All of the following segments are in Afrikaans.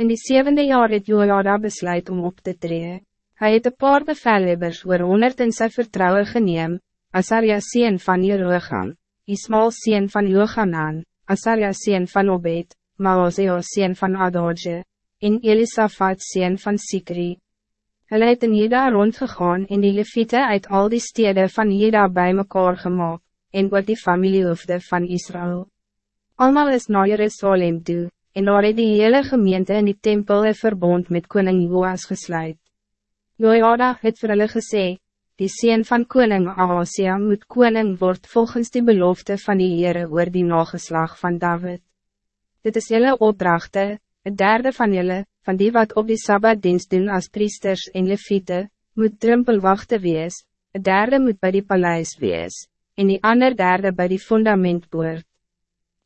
In die zevende jaar het Jojada besluit om op te treden. Hij het een paar bevelhebbers oor honderd in sy vertrouwen geneem, Asaria sien van Jeroegam, Ismael sien van Johanan, Asaria sien van Obed, Maozeo sien van Adorje, en Elisafat sien van Sikri. Hulle het in Jeda rondgegaan en die leviete uit al die steden van Jeda bij mekaar gemaakt, en ook die familiehoofde van Israël. Almal is na Jerusalem toe, en daar het die hele gemeente in die tempel een verbond met koning Joas gesluit. Jojada het vir hulle gesê, die sien van koning Ahasia moet koning word volgens die belofte van die Heere oor die nageslag van David. Dit is jullie opdrachte, het derde van jullie, van die wat op die Sabbat dienst doen als priesters en leviete, moet drumpelwachte wees, het derde moet bij die paleis wees, en die ander derde bij die fundament boord.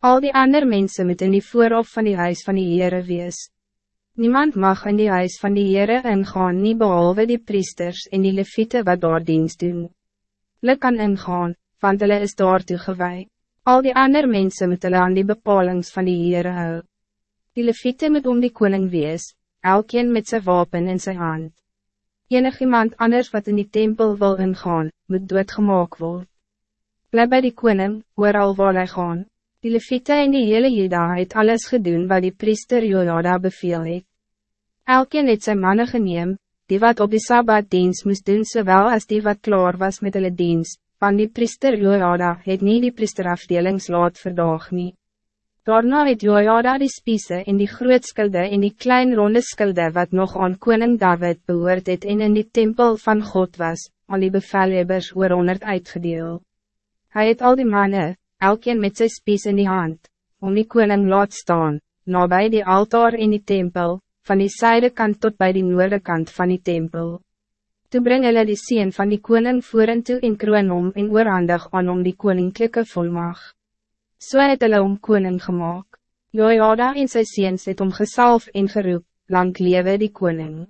Al die andere mensen moet in die voorhof van die huis van die Heere wees. Niemand mag in die huis van die Heere ingaan, nie behalve die priesters en die leviete wat daar dienst doen. Hulle kan ingaan, want hulle is daartoe gewaai. Al die andere mensen moet hulle aan die bepalings van die Heere hou. Die leviete moet om die koning wees, elkeen met zijn wapen in zijn hand. Enig iemand anders wat in die tempel wil ingaan, moet doodgemaak word. Blijf bij die koning, al waar hy gaan. Die Levite en die hele Jeda het alles gedaan wat die priester Jojada beveel het. Elkeen het sy manne geneem, die wat op die Sabbat dienst moest doen zowel als die wat klaar was met hulle dienst, van die priester Jojada het nie die priesterafdelingslaat verdaag nie. Daarna het Jojada die spiese en die groot skulde en die klein ronde skulde wat nog aan koning David behoort het en in die tempel van God was, al die bevelhebbers oor honderd uitgedeel. Hij het al die mannen, elkeen met zijn spies in die hand, om die koning laat staan, nabij die altaar in die tempel, van die zijdekant tot bij die noordekant van die tempel. Toe bring hulle die sien van die koning voor en toe en kroon om en oorhandig aan om die koninklijke volmag. So het hulle om koning gemaakt. Jojada en sy seens het om gesalf en geroep, lang lewe die koning.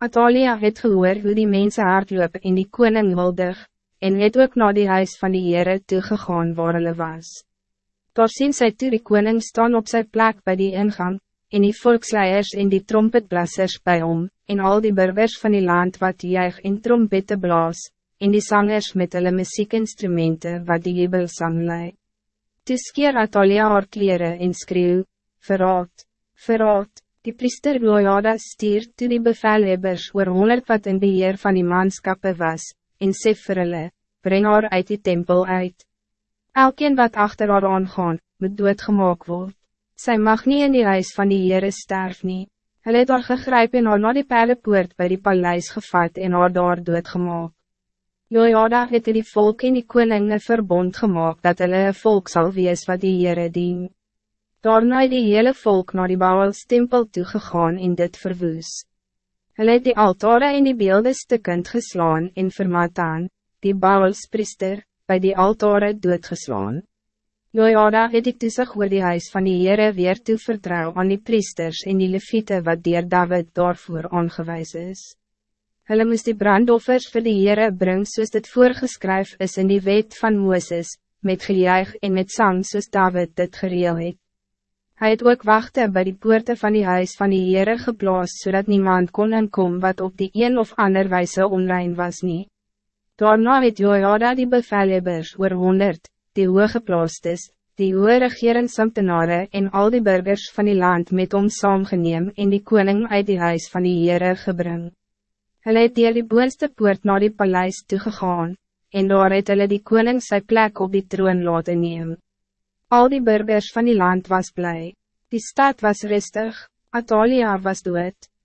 Atalia het gehoor hoe die mense hardloop en die koning wildig, en het ook na die huis van die Heere toegegaan waar hulle was. Daar sien sy toe die koning staan op zijn plek bij die ingang, en die volksleiers en die trompetblassers bij hom, en al die burgers van die land wat juig en trompette blaas, en die zangers met hulle muziekinstrumenten wat die jubel sang lei. Toe skeer Atalia haar kleren en skreeuw, verraad, verraad, die priester Lojada stier toe die bevelhebbers oor honderd wat in beheer van die manskappe was, en sê vir hulle, breng haar uit die tempel uit. Elkeen wat achter haar aangaan, moet doodgemaak word. Sy mag niet in die huis van die Heere sterf nie. Hulle het haar gegryp en haar na die perlepoort by die paleis gevat en haar daar doodgemaak. Jojada het die volk en die koning een verbond gemaakt dat hulle een volk zal wees wat die Heere dien. Daarna het die hele volk naar die Baals tempel toegegaan en dit verwoes. Hulle het die altare en die beelde stukkend geslaan en vermataan, die Baalspriester, bij die altare doodgeslaan. Jojada het die toesig oor die huis van die Heere weer toe vertrouw aan die priesters en die leviete wat dier David daarvoor aangewijs is. Hulle moest die brandoffers vir die Heere bring soos dit voorgeskryf is in die wet van Mooses, met gejuig en met sang soos David dit gereel het. Hij het ook wachten bij die poorten van die huis van die Heere geblaas, zodat niemand kon inkom wat op die een of ander wijze online was niet. Daarna het Jojada die bevelhebbers oor honderd, die hooggeplaast is, die hoge regeringsamtenare en al die burgers van die land met om saamgeneem en die koning uit die huis van die Heere gebring. Hulle het dier die boonste poort naar die paleis toegegaan, en daar het hulle die koning sy plek op die troon laten nemen. Al die burgers van die land was blij. Die stad was rustig, Atalia was dood.